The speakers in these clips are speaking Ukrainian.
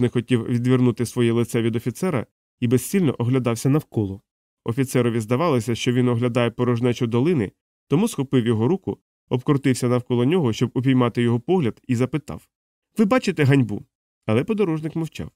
не хотів відвернути своє лице від офіцера і безсильно оглядався навколо. Офіцерові здавалося, що він оглядає порожнечу долини, тому схопив його руку, обкрутився навколо нього, щоб упіймати його погляд, і запитав Ви бачите ганьбу? Але подорожник мовчав.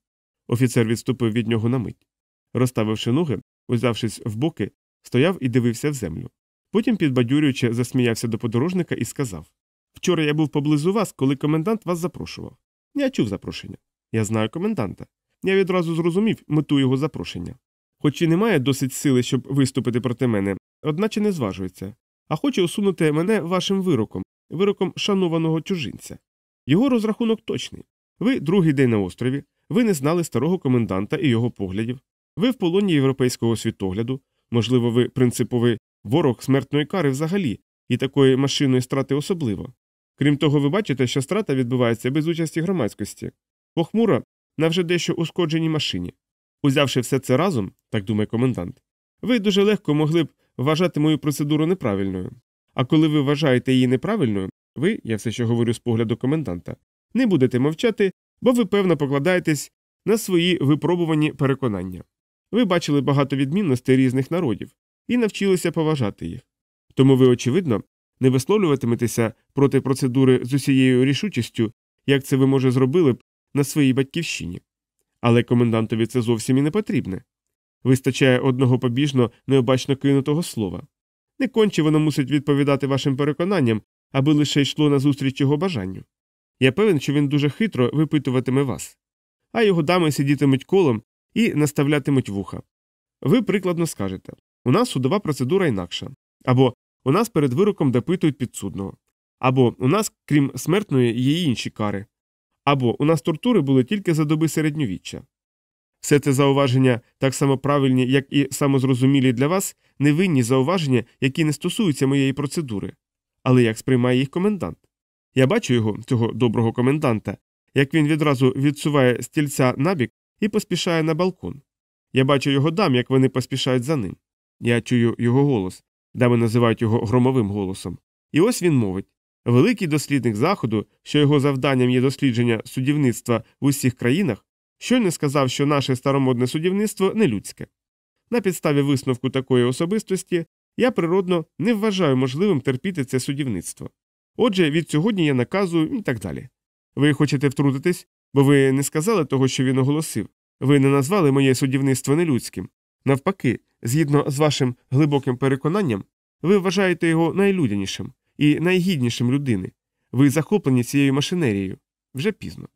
Офіцер відступив від нього на мить. Розставивши ноги, узявшись в боки, стояв і дивився в землю. Потім, підбадьорюючи, засміявся до подорожника і сказав Вчора я був поблизу вас, коли комендант вас запрошував. Я чув запрошення. Я знаю коменданта. Я відразу зрозумів мету його запрошення. Хоч і немає досить сили, щоб виступити проти мене, одначе не зважується, а хоче усунути мене вашим вироком, вироком шанованого чужинця. Його розрахунок точний. Ви другий день на острові, ви не знали старого коменданта і його поглядів, ви в полоні європейського світогляду, можливо, ви принциповий ворог смертної кари взагалі, і такої машинної страти особливо. Крім того, ви бачите, що страта відбувається без участі громадськості, похмуро на вже дещо ушкодженій машині. Узявши все це разом, так думає комендант, ви дуже легко могли б вважати мою процедуру неправильною. А коли ви вважаєте її неправильною, ви, я все ще говорю з погляду коменданта, не будете мовчати, бо ви, певно, покладаєтесь на свої випробувані переконання. Ви бачили багато відмінностей різних народів і навчилися поважати їх. Тому ви, очевидно, не висловлюватиметеся проти процедури з усією рішучістю, як це ви, може, зробили б на своїй батьківщині. Але комендантові це зовсім і не потрібне. Вистачає одного побіжно необачно кинутого слова. Не конче воно мусить відповідати вашим переконанням, аби лише йшло назустріч його бажанню. Я певен, що він дуже хитро випитуватиме вас, а його дами сидітимуть колом і наставлятимуть вуха. Ви прикладно скажете у нас судова процедура інакша, або у нас перед вироком допитують підсудного, або у нас, крім смертної, є інші кари, або у нас тортури були тільки за доби середньовіччя. Все це зауваження так само правильні, як і самозрозумілі для вас, невинні зауваження, які не стосуються моєї процедури. Але як сприймає їх комендант? Я бачу його, цього доброго коменданта, як він відразу відсуває стільця набік і поспішає на балкон. Я бачу його дам, як вони поспішають за ним. Я чую його голос, дами називають його громовим голосом. І ось він мовить великий дослідник Заходу, що його завданням є дослідження судівництва в усіх країнах, щойно сказав, що наше старомодне судівництво не людське. На підставі висновку такої особистості я природно не вважаю можливим терпіти це судівництво. Отже, від сьогодні я наказую і так далі. Ви хочете втрутитись, бо ви не сказали того, що він оголосив, ви не назвали моє судівництво нелюдським. Навпаки, згідно з вашим глибоким переконанням, ви вважаєте його найлюдянішим і найгіднішим людини. Ви захоплені цією машинерією вже пізно.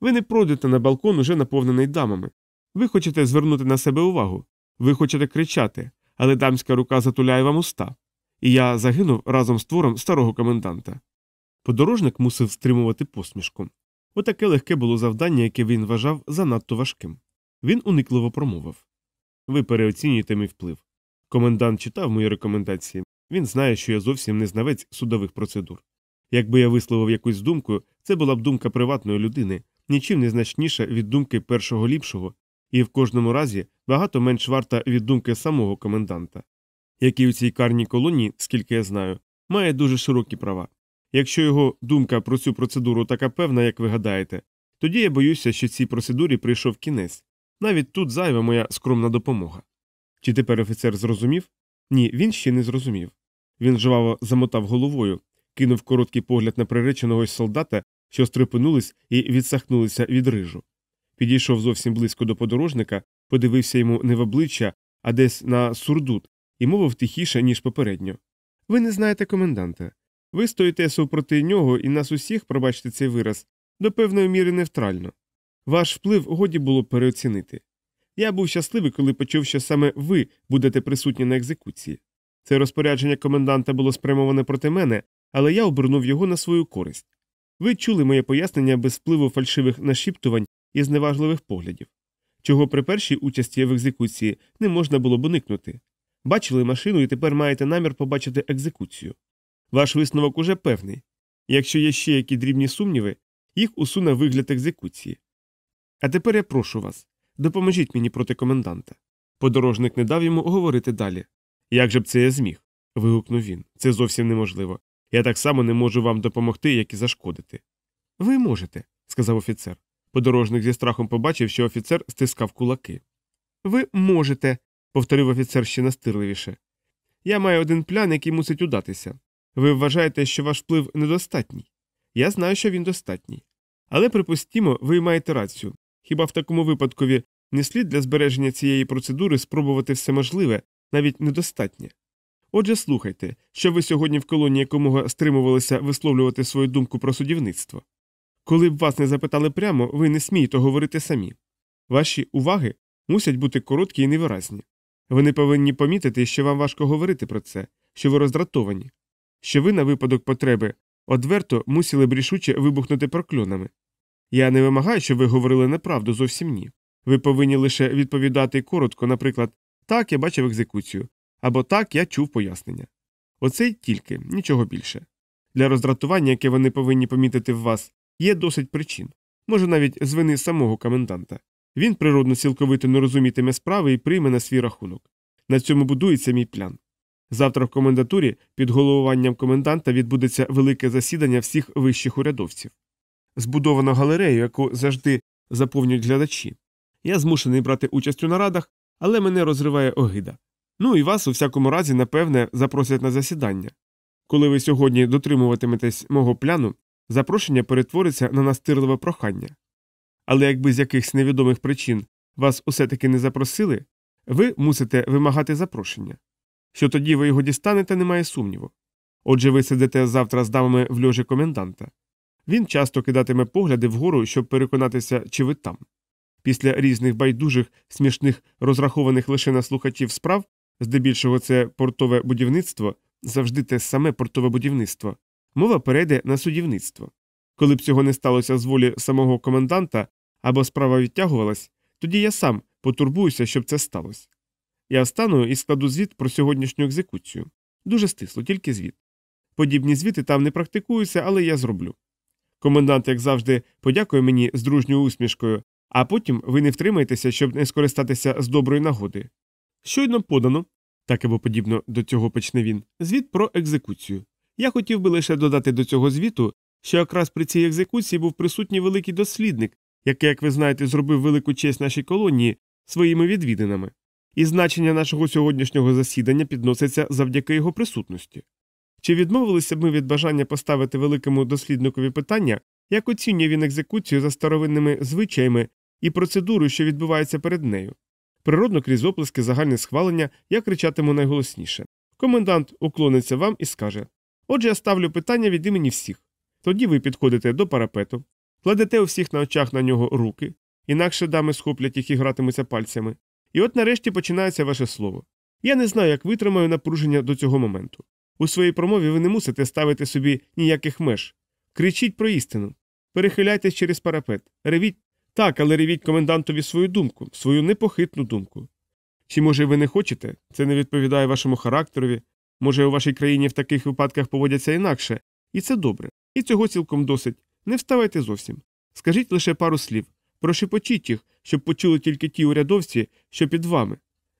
Ви не пройдете на балкон, уже наповнений дамами. Ви хочете звернути на себе увагу, ви хочете кричати, але дамська рука затуляє вам уста. І я загинув разом з твором старого коменданта. Подорожник мусив стримувати посмішку. Отаке легке було завдання, яке він вважав занадто важким. Він уникливо промовив Ви переоцінюєте мій вплив. Комендант читав мої рекомендації. Він знає, що я зовсім не знавець судових процедур. Якби я висловив якусь думку, це була б думка приватної людини, нічим не значніша від думки першого ліпшого, і в кожному разі багато менш варта від думки самого коменданта, який у цій карній колонії, скільки я знаю, має дуже широкі права. Якщо його думка про цю процедуру така певна, як ви гадаєте, тоді я боюся, що цій процедурі прийшов кінець. Навіть тут зайва моя скромна допомога. Чи тепер офіцер зрозумів? Ні, він ще не зрозумів. Він жваво замотав головою, кинув короткий погляд на приреченого солдата, що стрепенулись і відсахнулися від рижу. Підійшов зовсім близько до подорожника, подивився йому не в обличчя, а десь на сурдут, і мовив тихіше, ніж попередньо. Ви не знаєте коменданта. Ви стоїте супроти нього і нас усіх, пробачте цей вираз, до певної міри невтрально. Ваш вплив годі було переоцінити. Я був щасливий, коли почув, що саме ви будете присутні на екзекуції. Це розпорядження коменданта було спрямоване проти мене, але я обернув його на свою користь. Ви чули моє пояснення без впливу фальшивих нашіптувань і зневажливих поглядів, чого при першій участі в екзекуції не можна було б уникнути. Бачили машину і тепер маєте намір побачити екзекуцію. Ваш висновок уже певний. Якщо є ще які дрібні сумніви, їх усуне вигляд екзекуції. А тепер я прошу вас допоможіть мені проти коменданта. Подорожник не дав йому говорити далі. Як же б це я зміг? вигукнув він. Це зовсім неможливо. Я так само не можу вам допомогти, як і зашкодити. Ви можете, сказав офіцер. Подорожник зі страхом побачив, що офіцер стискав кулаки. Ви можете, повторив офіцер ще настирливіше. Я маю один план, який мусить удатися. Ви вважаєте, що ваш вплив недостатній. Я знаю, що він достатній. Але припустімо, ви маєте рацію. Хіба в такому випадкові не слід для збереження цієї процедури спробувати все можливе, навіть недостатнє? Отже, слухайте, що ви сьогодні в колонії якомога стримувалися висловлювати свою думку про судівництво. Коли б вас не запитали прямо, ви не смієте говорити самі. Ваші уваги мусять бути короткі і невиразні. Ви не повинні помітити, що вам важко говорити про це, що ви роздратовані, що ви на випадок потреби одверто мусили б рішуче вибухнути прокльонами. Я не вимагаю, щоб ви говорили неправду зовсім ні. Ви повинні лише відповідати коротко, наприклад, так, я бачив екзекуцію, або так я чув пояснення. Оце тільки, нічого більше. Для роздратування, яке вони повинні помітити в вас, є досить причин, може навіть з вини самого коменданта. Він природно цілковито не розумітиме справи і прийме на свій рахунок. На цьому будується мій план. Завтра в комендатурі під головуванням коменданта відбудеться велике засідання всіх вищих урядовців. Збудовано галерею, яку завжди заповнюють глядачі. Я змушений брати участь у нарадах, але мене розриває огида. Ну і вас, у всякому разі, напевне, запросять на засідання. Коли ви сьогодні дотримуватиметесь мого пляну, запрошення перетвориться на настирливе прохання. Але якби з якихось невідомих причин вас усе таки не запросили, ви мусите вимагати запрошення. Що тоді ви його дістанете, немає сумніву. Отже, ви сидите завтра з дамами в льожі коменданта. Він часто кидатиме погляди вгору, щоб переконатися, чи ви там. Після різних байдужих, смішних, розрахованих лише на слухачів справ, здебільшого це портове будівництво, завжди те саме портове будівництво, мова перейде на судівництво. Коли б цього не сталося з волі самого коменданта або справа відтягувалась, тоді я сам потурбуюся, щоб це сталося. Я встану і складу звіт про сьогоднішню екзекуцію. Дуже стисло, тільки звіт. Подібні звіти там не практикуються, але я зроблю. Комендант, як завжди, подякує мені з дружньою усмішкою, а потім ви не втримаєтеся, щоб не скористатися з доброї нагоди. Щойно подано, так або подібно до цього почне він, звіт про екзекуцію. Я хотів би лише додати до цього звіту, що якраз при цій екзекуції був присутній великий дослідник, який, як ви знаєте, зробив велику честь нашій колонії своїми відвідинами, і значення нашого сьогоднішнього засідання підноситься завдяки його присутності. Чи відмовилися б ми від бажання поставити великому дослідникові питання, як оцінює він екзекуцію за старовинними звичаями і процедурою, що відбувається перед нею? Природно, крізь оплески загальне схвалення, я кричатиму найголосніше. Комендант уклониться вам і скаже Отже, я ставлю питання від імені всіх. Тоді ви підходите до парапету, кладете у всіх на очах на нього руки, інакше дами схоплять їх і гратимуться пальцями. І от нарешті починається ваше слово. Я не знаю, як витримаю напруження до цього моменту. У своїй промові ви не мусите ставити собі ніяких меж. Кричіть про істину. Перехиляйтесь через парапет. Ревіть так, але ревіть комендантові свою думку, свою непохитну думку. Чи, може, ви не хочете? Це не відповідає вашому характерові. Може, у вашій країні в таких випадках поводяться інакше, і це добре. І цього цілком досить. Не вставайте зовсім. Скажіть лише пару слів, прошепочіть їх, щоб почули тільки ті урядовці, що під вами.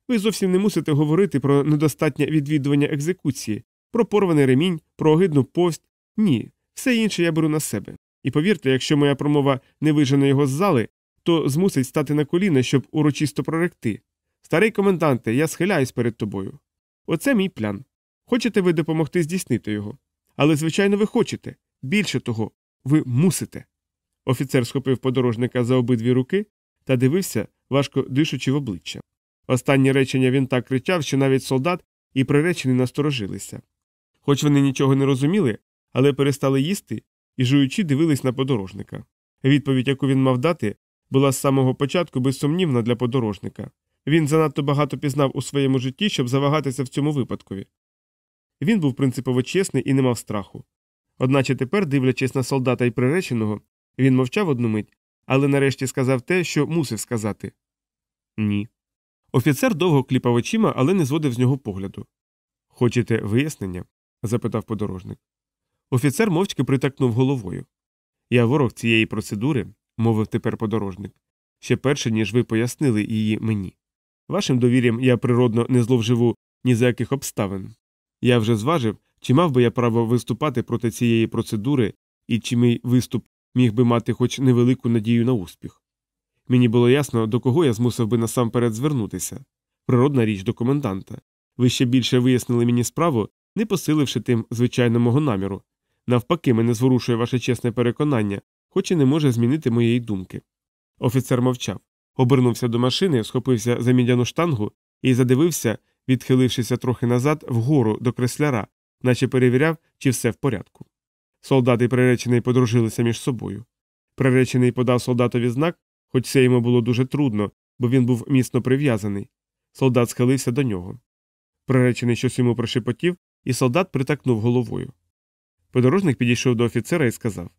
Ви зовсім не мусите говорити про недостатнє відвідування екзекуції, про порваний ремінь, про огидну повсть. Ні, все інше я беру на себе. І повірте, якщо моя промова не вижене його з зали, то змусить стати на коліна, щоб урочисто проректи. Старий коменданте, я схиляюсь перед тобою. Оце мій план. Хочете ви допомогти здійснити його? Але, звичайно, ви хочете. Більше того, ви мусите. Офіцер схопив подорожника за обидві руки та дивився, важко дишучи в обличчя. Останні речення він так кричав, що навіть солдат і приречені насторожилися. Хоч вони нічого не розуміли, але перестали їсти і жуючи дивились на подорожника. Відповідь, яку він мав дати, була з самого початку безсумнівна для подорожника. Він занадто багато пізнав у своєму житті, щоб завагатися в цьому випадкові. Він був принципово чесний і не мав страху. Одначе тепер, дивлячись на солдата і приреченого, він мовчав одну мить, але нарешті сказав те, що мусив сказати ні. Офіцер довго кліпав очима, але не зводив з нього погляду. Хочете вияснення? запитав подорожник. Офіцер мовчки притакнув головою. Я ворог цієї процедури, мовив тепер подорожник, ще перше, ніж ви пояснили її мені. Вашим довір'ям я природно не зловживу ні за яких обставин. Я вже зважив, чи мав би я право виступати проти цієї процедури і чи мій виступ міг би мати хоч невелику надію на успіх. Мені було ясно, до кого я змусив би насамперед звернутися природна річ до коменданта. Ви ще більше вияснили мені справу, не посиливши тим звичайно мого наміру. Навпаки, мене зворушує ваше чесне переконання, хоч і не може змінити моєї думки. Офіцер мовчав, обернувся до машини, схопився за мідяну штангу і задивився, відхилившися трохи назад, вгору до кресляра, наче перевіряв, чи все в порядку. Солдат і приречений подружилися між собою. Приречений подав солдатові знак, хоч це йому було дуже трудно, бо він був міцно прив'язаний. Солдат схилився до нього. Приречений щось йому прошепотів, і солдат притакнув головою. Подорожник підійшов до офіцера і сказав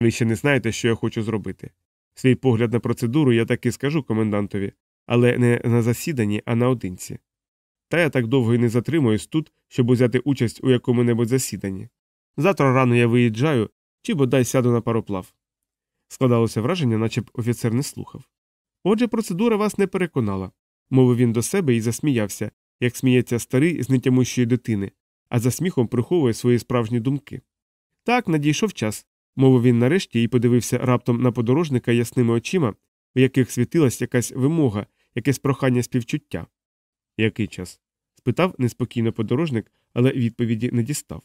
Ви ще не знаєте, що я хочу зробити. Свій погляд на процедуру я таки скажу комендантові, але не на засіданні, а наодинці. Та я так довго і не затримуюсь тут, щоб узяти участь у якому небудь засіданні. Завтра рано я виїжджаю чи бодай сяду на пароплав. Складалося враження, наче б офіцер не слухав. Отже, процедура вас не переконала, мовив він до себе і засміявся, як сміється старий з нетямущої дитини, а за сміхом приховує свої справжні думки. Так, надійшов час, мовив він нарешті і подивився раптом на подорожника ясними очима, в яких світилась якась вимога, якесь прохання співчуття. Який час? спитав неспокійно подорожник, але відповіді не дістав.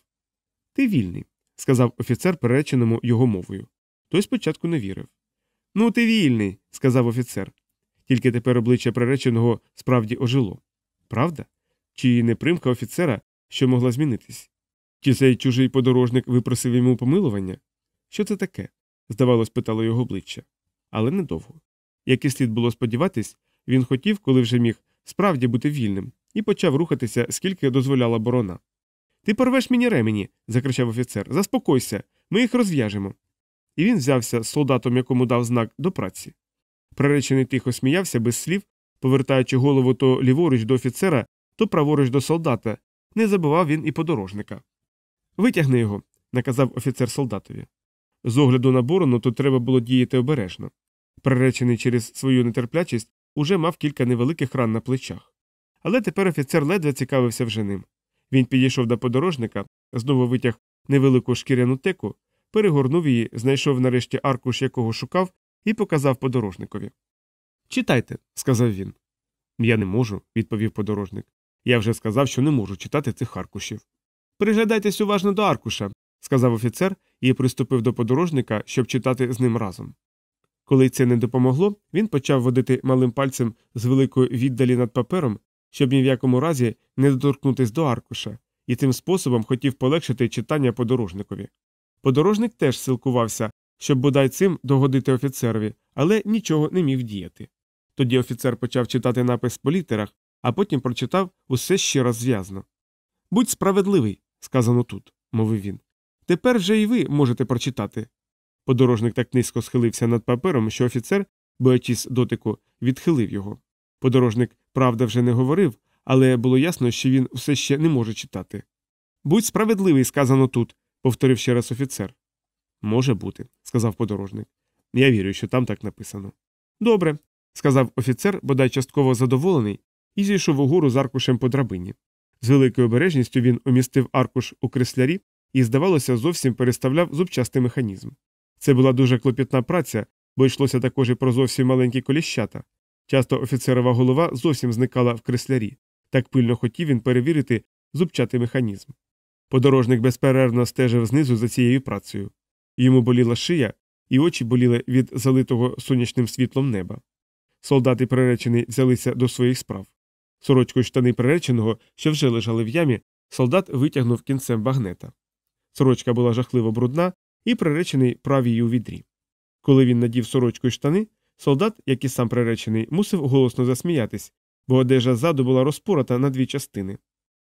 Ти вільний, сказав офіцер, перереченому його мовою. Той спочатку не вірив. Ну, ти вільний, сказав офіцер. Тільки тепер обличчя приреченого справді ожило. Правда? Чи не примка офіцера, що могла змінитись? Чи цей чужий подорожник випросив йому помилування? Що це таке? здавалось, питало його обличчя. Але недовго. Як і слід було сподіватись, він хотів, коли вже міг, справді бути вільним, і почав рухатися, скільки дозволяла борона. Ти порвеш мені ремені, закричав офіцер. Заспокойся, ми їх розв'яжемо. І він взявся з солдатом, якому дав знак до праці. Приречений тихо сміявся без слів, повертаючи голову то ліворуч до офіцера, то праворуч до солдата. Не забував він і подорожника. Витягни його, наказав офіцер солдатові. З огляду на борону тут треба було діяти обережно. Приречений через свою нетерплячість уже мав кілька невеликих ран на плечах. Але тепер офіцер ледве цікавився вже ним. Він підійшов до подорожника, знову витяг невелику шкіряну теку, перегорнув її, знайшов нарешті аркуш, якого шукав, і показав подорожникові. Читайте, сказав він. Я не можу, відповів подорожник. Я вже сказав, що не можу читати цих аркушів. Приглядайтесь уважно до аркуша, сказав офіцер і приступив до подорожника, щоб читати з ним разом. Коли це не допомогло, він почав водити малим пальцем з великої віддалі над папером, щоб ні в якому разі не доторкнутись до аркуша, і тим способом хотів полегшити читання подорожникові. Подорожник теж силкувався, щоб бодай цим догодити офіцерові, але нічого не міг діяти. Тоді офіцер почав читати напис по літерах, а потім прочитав усе ще раз зв'язно. Будь справедливий, сказано тут, мовив він. Тепер вже і ви можете прочитати. Подорожник так низько схилився над папером, що офіцер, боячись дотику, відхилив його. Подорожник, правда, вже не говорив, але було ясно, що він все ще не може читати. Будь справедливий, сказано тут, повторив ще раз офіцер. Може бути, сказав подорожник. Я вірю, що там так написано. Добре, сказав офіцер, бодай частково задоволений, і зійшов угору з аркушем по драбині. З великою обережністю він умістив аркуш у креслярі і, здавалося, зовсім переставляв зубчастий механізм. Це була дуже клопітна праця, бо йшлося також і про зовсім маленькі коліщата. Часто офіцерова голова зовсім зникала в креслярі, так пильно хотів він перевірити зубчатий механізм. Подорожник безперервно стежив знизу за цією працею. Йому боліла шия, і очі боліли від залитого сонячним світлом неба. Солдати приречений взялися до своїх справ. Сорочкою штани приреченого, що вже лежали в ямі, солдат витягнув кінцем багнета. Сорочка була жахливо брудна, і приречений прав її у відрі. Коли він надів сорочку й штани, солдат, як і сам приречений, мусив голосно засміятись, бо одежа ззаду була розпорота на дві частини.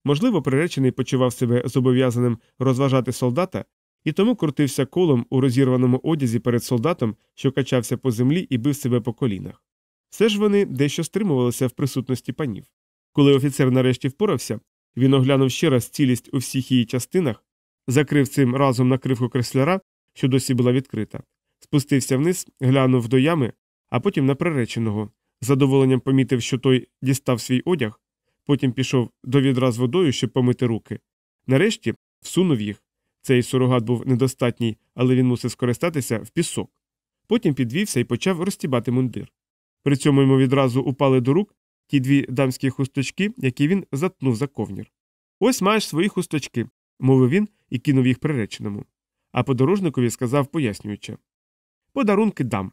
Можливо, приречений почував себе зобов'язаним розважати солдата і тому крутився колом у розірваному одязі перед солдатом, що качався по землі і бив себе по колінах. Все ж вони дещо стримувалися в присутності панів. Коли офіцер нарешті впорався, він оглянув ще раз цілість у всіх її частинах, закрив цим разом накривку кресляра, що досі була відкрита, спустився вниз, глянув до ями, а потім на приреченого, задоволенням помітив, що той дістав свій одяг, потім пішов до відра з водою, щоб помити руки. Нарешті всунув їх, Цей сурогат був недостатній, але він мусив скористатися в пісок. Потім підвівся і почав розтібати мундир. При цьому йому відразу упали до рук ті дві дамські хусточки, які він затнув за ковнір. Ось маєш свої хусточки, мовив він і кинув їх приреченому. А подорожникові сказав, пояснюючи Подарунки дам.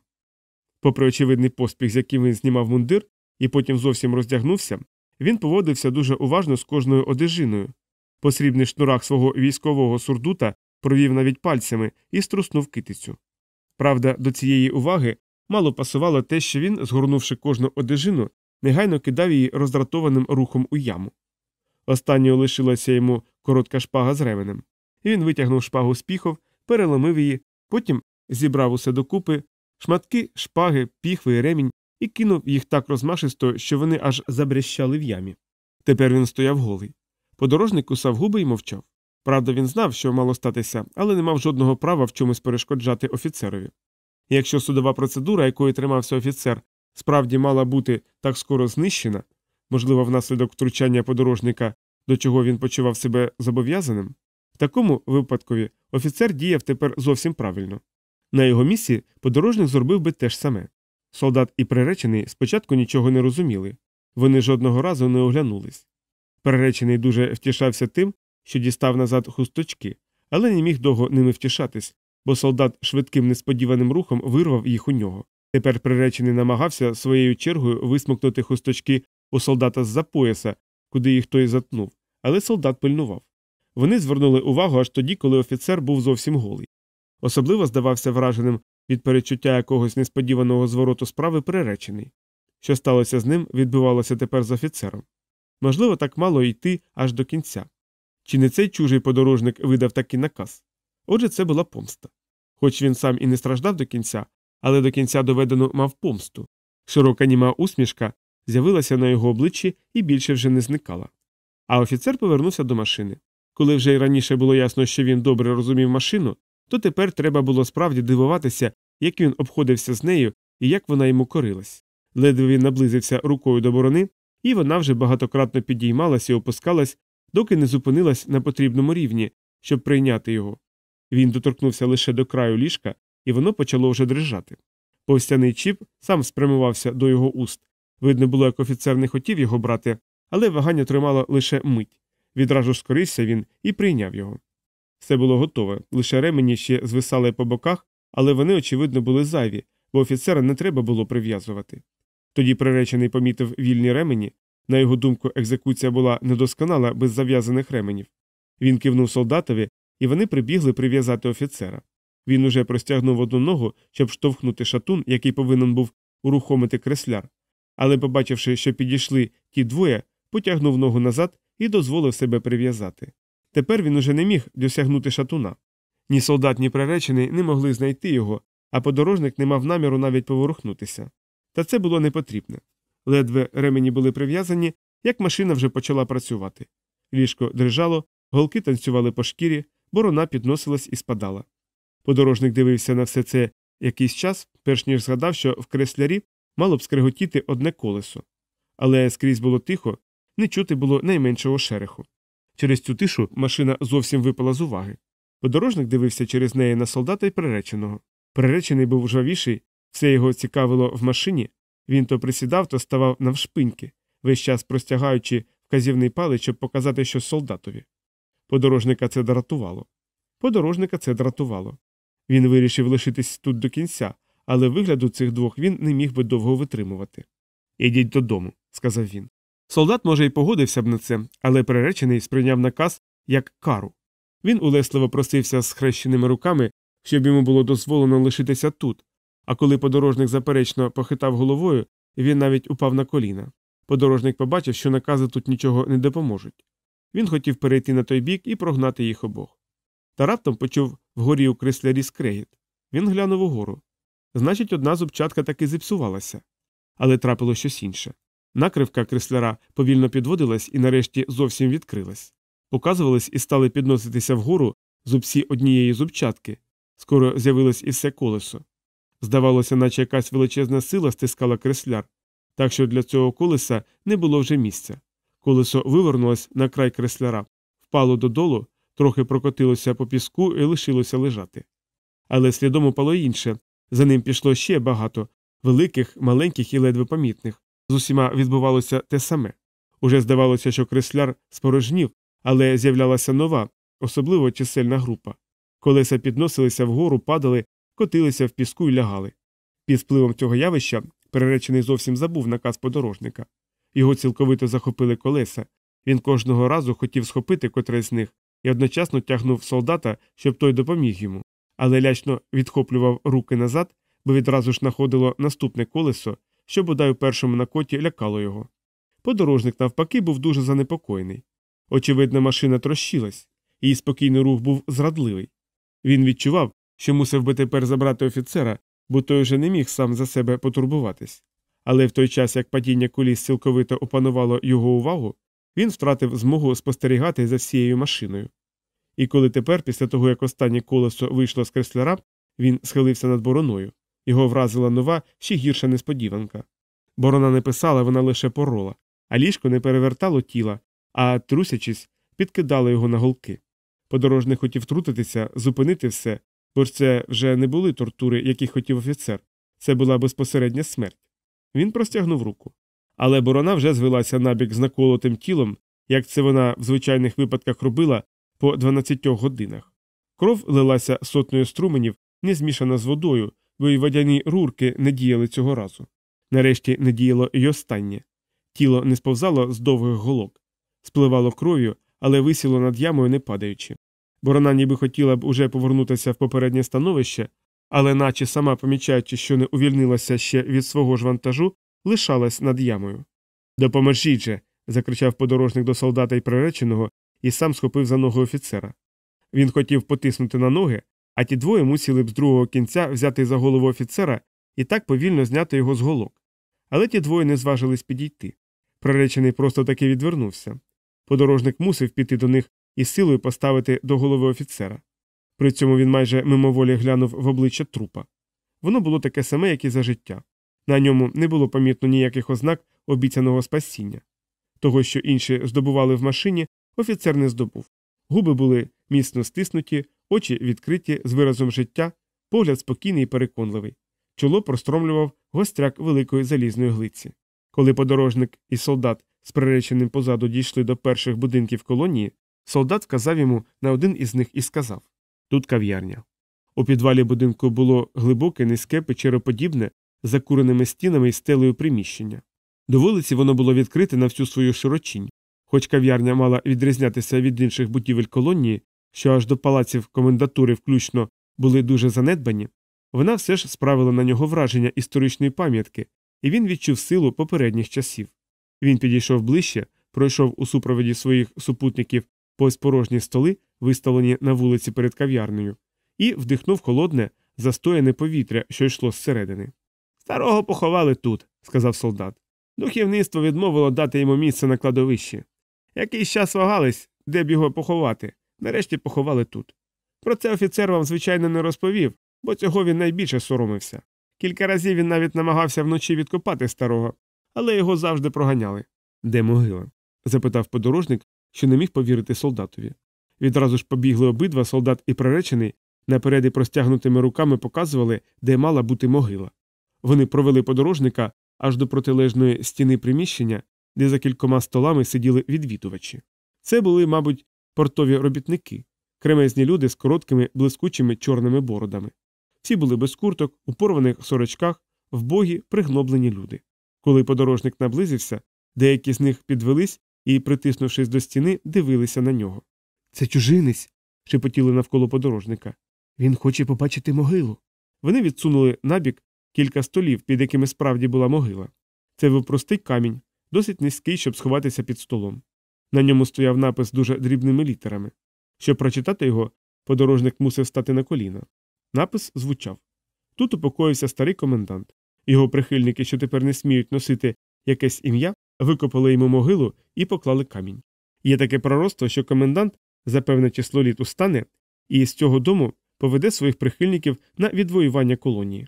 Попри очевидний поспіх, з яким він знімав мундир, і потім зовсім роздягнувся, він поводився дуже уважно з кожною одежиною. По срібних шнурах свого військового сурдута провів навіть пальцями і струснув китицю. Правда, до цієї уваги мало пасувало те, що він, згорнувши кожну одежину, негайно кидав її роздратованим рухом у яму. Останньою лишилася йому коротка шпага з ревенем. І він витягнув шпагу з піхов, переломив її, потім зібрав усе докупи, шматки, шпаги, піхви і ремінь і кинув їх так розмашисто, що вони аж забрящали в ямі. Тепер він стояв голий. Подорожник кусав губи і мовчав. Правда, він знав, що мало статися, але не мав жодного права в чомусь перешкоджати офіцерові. Якщо судова процедура, якою тримався офіцер, справді мала бути так скоро знищена, можливо, внаслідок втручання подорожника, до чого він почував себе зобов'язаним, в такому випадкові офіцер діяв тепер зовсім правильно. На його місці подорожник зробив би те ж саме. Солдат і приречений спочатку нічого не розуміли, вони жодного разу не оглянулись. Приречений дуже втішався тим, що дістав назад хусточки, але не міг довго ними втішатись, бо солдат швидким несподіваним рухом вирвав їх у нього. Тепер приречений намагався своєю чергою висмокнути хусточки у солдата з за пояса, куди їх той затнув, але солдат пильнував. Вони звернули увагу аж тоді, коли офіцер був зовсім голий. Особливо здавався враженим від перечуття якогось несподіваного звороту справи приречений. Що сталося з ним, відбувалося тепер з офіцером. Можливо, так мало йти аж до кінця. Чи не цей чужий подорожник видав такий наказ? Отже, це була помста. Хоч він сам і не страждав до кінця, але до кінця доведено мав помсту. Широка німа усмішка з'явилася на його обличчі і більше вже не зникала. А офіцер повернувся до машини. Коли вже й раніше було ясно, що він добре розумів машину, то тепер треба було справді дивуватися, як він обходився з нею і як вона йому корилась. Ледве він наблизився рукою до борони, і вона вже багатократно підіймалась і опускалась, доки не зупинилась на потрібному рівні, щоб прийняти його. Він доторкнувся лише до краю ліжка, і воно почало вже дрижати. Повстяний чіп сам спрямувався до його уст. Видно було, як офіцер не хотів його брати, але вагання тримало лише мить. Відразу скорився він і прийняв його. Все було готове, лише ремені ще звисали по боках, але вони, очевидно, були зайві, бо офіцера не треба було прив'язувати. Тоді приречений помітив вільні ремені. На його думку, екзекуція була недосконала без зав'язаних ременів. Він кивнув солдатові, і вони прибігли прив'язати офіцера. Він уже простягнув одну ногу, щоб штовхнути шатун, який повинен був урухомити кресляр, але, побачивши, що підійшли ті двоє, потягнув ногу назад і дозволив себе прив'язати. Тепер він уже не міг досягнути шатуна. Ні солдат, ні приречений не могли знайти його, а подорожник не мав наміру навіть поворухнутися. Та це було не потрібне. Ледве ремені були прив'язані, як машина вже почала працювати. Ліжко дрижало, голки танцювали по шкірі, борона підносилась і спадала. Подорожник дивився на все це якийсь час, перш ніж згадав, що в креслярі мало б скриготіти одне колесо. Але скрізь було тихо, не чути було найменшого шереху. Через цю тишу машина зовсім випала з уваги. Подорожник дивився через неї на солдата й приреченого. Приречений був жвавіший, все його цікавило в машині. Він то присідав, то ставав навшпиньки, весь час простягаючи вказівний палець, щоб показати щось солдатові. Подорожника це дратувало. Подорожника це дратувало. Він вирішив лишитись тут до кінця, але вигляду цих двох він не міг би довго витримувати. Ідіть додому, сказав він. Солдат, може, й погодився б на це, але приречений сприйняв наказ як кару. Він улесливо просився з хрещеними руками, щоб йому було дозволено лишитися тут, а коли подорожник заперечно похитав головою, він навіть упав на коліна. Подорожник побачив, що накази тут нічого не допоможуть. Він хотів перейти на той бік і прогнати їх обох. Та раптом почув вгорі у крислярі скрегіт. Він глянув угору. Значить, одна зубчатка таки зіпсувалася. Але трапило щось інше. Накривка кресляра повільно підводилась і нарешті зовсім відкрилась. Показувались і стали підноситися вгору зубці однієї зубчатки. Скоро з'явилось і все колесо. Здавалося, наче якась величезна сила стискала кресляр, так що для цього колеса не було вже місця. Колесо вивернулось на край кресляра, впало додолу, трохи прокотилося по піску і лишилося лежати. Але слідом упало інше, за ним пішло ще багато великих, маленьких і ледве помітних. З усіма відбувалося те саме. Уже здавалося, що кресляр спорожнів, але з'являлася нова, особливо чисельна група. Колеса підносилися вгору, падали, котилися в піску і лягали. Під впливом цього явища переречений зовсім забув наказ подорожника. Його цілковито захопили колеса. Він кожного разу хотів схопити котре з них і одночасно тягнув солдата, щоб той допоміг йому, але лячно відхоплював руки назад, бо відразу ж находило наступне колесо, що бодай у першому накоті лякало його. Подорожник, навпаки, був дуже занепокоєний. Очевидно, машина трощилась, її спокійний рух був зрадливий. Він відчував, що мусив би тепер забрати офіцера, бо той уже не міг сам за себе потурбуватись. Але в той час, як падіння коліс цілковито опанувало його увагу, він втратив змогу спостерігати за всією машиною. І коли тепер, після того як останнє колесо вийшло з кресляра, він схилився над бороною. Його вразила нова, ще гірша несподіванка. Борона не писала, вона лише порола, а ліжко не перевертало тіла, а, трусячись, підкидало його на голки. Подорожник хотів втрутитися, зупинити все, бо ж це вже не були тортури, які хотів офіцер, це була безпосередня смерть. Він простягнув руку. Але борона вже звелася набік з наколотим тілом, як це вона в звичайних випадках робила по 12 годинах. Кров лилася сотнею струменів, не змішана з водою, бо й водяні рурки не діяли цього разу. Нарешті не діяло й останнє. Тіло не сповзало з довгих голок, спливало кров'ю, але висіло над ямою, не падаючи. Борона ніби хотіла б уже повернутися в попереднє становище, але, наче сама помічаючи, що не увільнилася ще від свого ж вантажу, лишалась над ямою. Допоможіть же. закричав подорожник до солдата й приреченого і сам схопив за ногу офіцера. Він хотів потиснути на ноги, а ті двоє мусили б з другого кінця взяти за голову офіцера і так повільно зняти його з голок. Але ті двоє не зважились підійти. Приречений просто таки відвернувся. Подорожник мусив піти до них і силою поставити до голови офіцера. При цьому він майже мимоволі глянув в обличчя трупа. Воно було таке саме, як і за життя. На ньому не було помітно ніяких ознак обіцяного спасіння. Того, що інші здобували в машині, офіцер не здобув. Губи були міцно стиснуті, очі відкриті з виразом життя, погляд спокійний і переконливий. Чоло простромлював гостряк великої залізної глиці. Коли подорожник і солдат з приреченим позаду дійшли до перших будинків колонії, солдат сказав йому на один із них і сказав Тут кав'ярня. У підвалі будинку було глибоке, низьке, печероподібне, закуреними стінами і стелею приміщення. До вулиці воно було відкрите на всю свою широчінь. Хоч кав'ярня мала відрізнятися від інших будівель колонії, що аж до палаців комендатури включно були дуже занедбані, вона все ж справила на нього враження історичної пам'ятки, і він відчув силу попередніх часів. Він підійшов ближче, пройшов у супроводі своїх супутників по порожні столи, виставлені на вулиці перед кав'ярнею, і вдихнув холодне, застояне повітря, що йшло зсередини. Старого поховали тут, сказав солдат. Духівництво відмовило дати йому місце на кладовищі. Якийсь час вагались, де б його поховати, нарешті поховали тут. Про це офіцер вам, звичайно, не розповів, бо цього він найбільше соромився. Кілька разів він навіть намагався вночі відкопати старого, але його завжди проганяли. Де могила? запитав подорожник, що не міг повірити солдатові. Відразу ж побігли обидва солдат і приречений, наперед і простягнутими руками показували, де мала бути могила. Вони провели подорожника аж до протилежної стіни приміщення, де за кількома столами сиділи відвідувачі. Це були, мабуть, портові робітники, кремезні люди з короткими, блискучими чорними бородами. Всі були без курток, у порваних сорочках, вбогі, пригноблені люди. Коли подорожник наблизився, деякі з них підвелись і, притиснувшись до стіни, дивилися на нього. Це чужинець. шепотіли навколо подорожника. Він хоче побачити могилу. Вони відсунули набік кілька столів, під якими справді була могила. Це був простий камінь, досить низький, щоб сховатися під столом. На ньому стояв напис дуже дрібними літерами. Щоб прочитати його, подорожник мусив стати на коліна. Напис звучав тут упокоївся старий комендант. Його прихильники, що тепер не сміють носити якесь ім'я, викопали йому могилу і поклали камінь. Є таке пророцтво, що комендант за певне число літ устане і з цього дому поведе своїх прихильників на відвоювання колонії.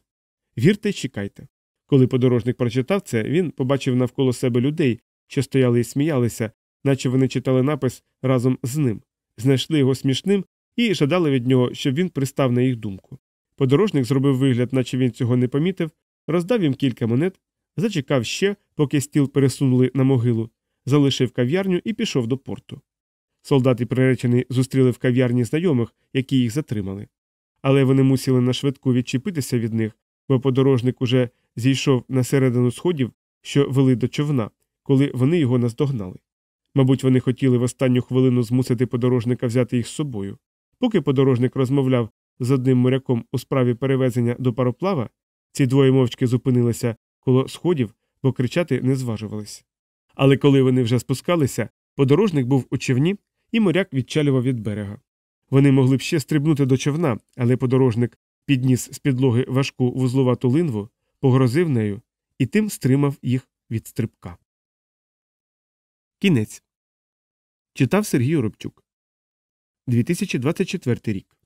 Вірте й чекайте. Коли подорожник прочитав це, він побачив навколо себе людей, що стояли і сміялися, наче вони читали напис разом з ним, знайшли його смішним і жадали від нього, щоб він пристав на їх думку. Подорожник зробив вигляд, наче він цього не помітив, роздав їм кілька монет, зачекав ще, поки стіл пересунули на могилу, залишив кав'ярню і пішов до порту. Солдати приречені зустріли в кав'ярні знайомих, які їх затримали. Але вони мусили на швидку відчепитися від них, бо подорожник уже зійшов на середину сходів, що вели до човна, коли вони його наздогнали. Мабуть, вони хотіли в останню хвилину змусити подорожника взяти їх з собою. Поки подорожник розмовляв з одним моряком у справі перевезення до пароплава, ці двоє мовчки зупинилися коло сходів, бо кричати не зважувались. Але коли вони вже спускалися, подорожник був у човні, і моряк відчалював від берега. Вони могли б ще стрибнути до човна, але подорожник підніс з підлоги важку вузлувату линву, погрозив нею і тим стримав їх від стрибка. Кінець читав Сергій Оробчук 2024 рік.